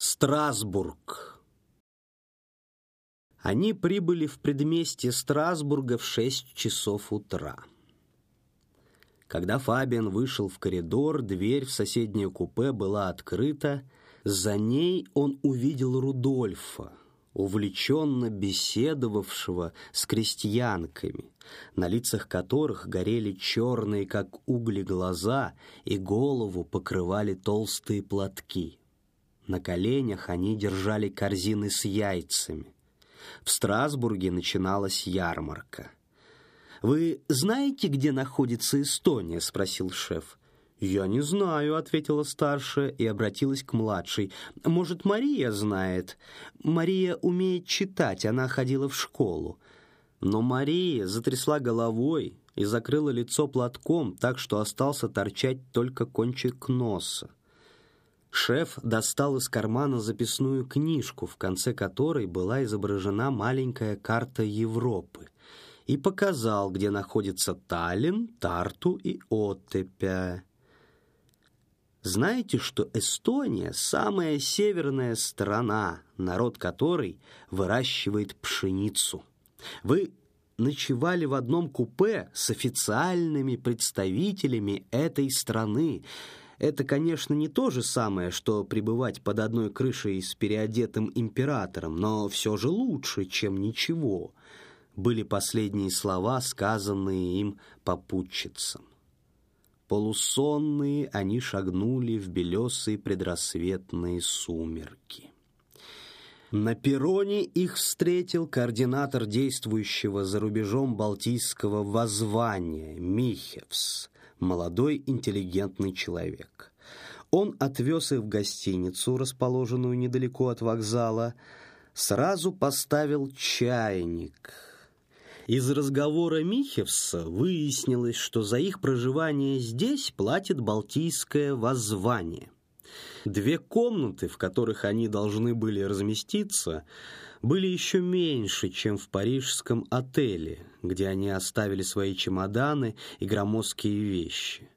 Страсбург. Они прибыли в предместье Страсбурга в шесть часов утра. Когда Фабиан вышел в коридор, дверь в соседнее купе была открыта. За ней он увидел Рудольфа, увлеченно беседовавшего с крестьянками, на лицах которых горели черные, как угли, глаза и голову покрывали толстые платки. На коленях они держали корзины с яйцами. В Страсбурге начиналась ярмарка. «Вы знаете, где находится Эстония?» — спросил шеф. «Я не знаю», — ответила старшая и обратилась к младшей. «Может, Мария знает? Мария умеет читать, она ходила в школу». Но Мария затрясла головой и закрыла лицо платком, так что остался торчать только кончик носа. Шеф достал из кармана записную книжку, в конце которой была изображена маленькая карта Европы, и показал, где находится Таллин, Тарту и Оттепя. Знаете, что Эстония – самая северная страна, народ которой выращивает пшеницу? Вы ночевали в одном купе с официальными представителями этой страны – это, конечно, не то же самое, что пребывать под одной крышей с переодетым императором, но все же лучше, чем ничего, были последние слова, сказанные им попутчицам. Полусонные они шагнули в белесые предрассветные сумерки. На перроне их встретил координатор действующего за рубежом Балтийского воззвания Михевс, молодой интеллигентный человек. Он отвез их в гостиницу, расположенную недалеко от вокзала, сразу поставил чайник. Из разговора Михевса выяснилось, что за их проживание здесь платит Балтийское воззвание. Две комнаты, в которых они должны были разместиться, были еще меньше, чем в парижском отеле, где они оставили свои чемоданы и громоздкие вещи.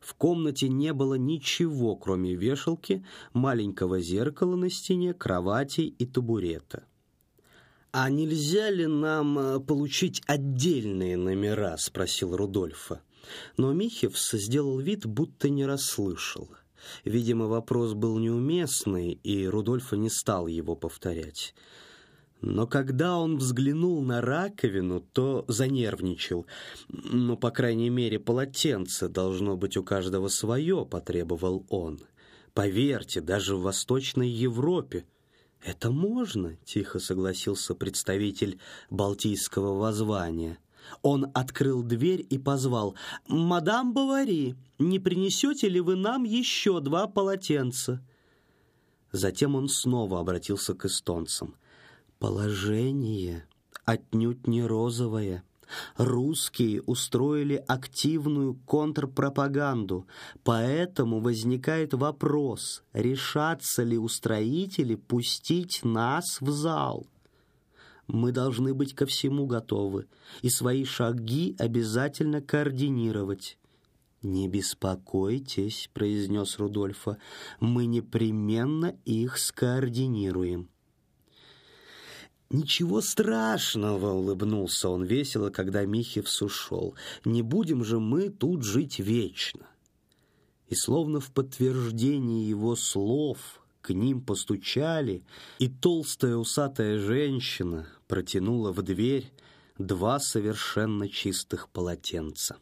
В комнате не было ничего, кроме вешалки, маленького зеркала на стене, кровати и табурета. «А нельзя ли нам э, получить отдельные номера?» — спросил Рудольфа. Но Михевс сделал вид, будто не расслышал. Видимо, вопрос был неуместный, и Рудольфа не стал его повторять. Но когда он взглянул на раковину, то занервничал. «Ну, по крайней мере, полотенце должно быть у каждого свое», — потребовал он. «Поверьте, даже в Восточной Европе». «Это можно», — тихо согласился представитель Балтийского воззвания. Он открыл дверь и позвал «Мадам Бавари, не принесете ли вы нам еще два полотенца?» Затем он снова обратился к эстонцам — Положение отнюдь не розовое. Русские устроили активную контрпропаганду, поэтому возникает вопрос, решатся ли устроители пустить нас в зал. Мы должны быть ко всему готовы и свои шаги обязательно координировать. «Не беспокойтесь», — произнес Рудольфа, — «мы непременно их скоординируем». «Ничего страшного!» — улыбнулся он весело, когда Михевс ушел. «Не будем же мы тут жить вечно!» И словно в подтверждение его слов к ним постучали, и толстая усатая женщина протянула в дверь два совершенно чистых полотенца.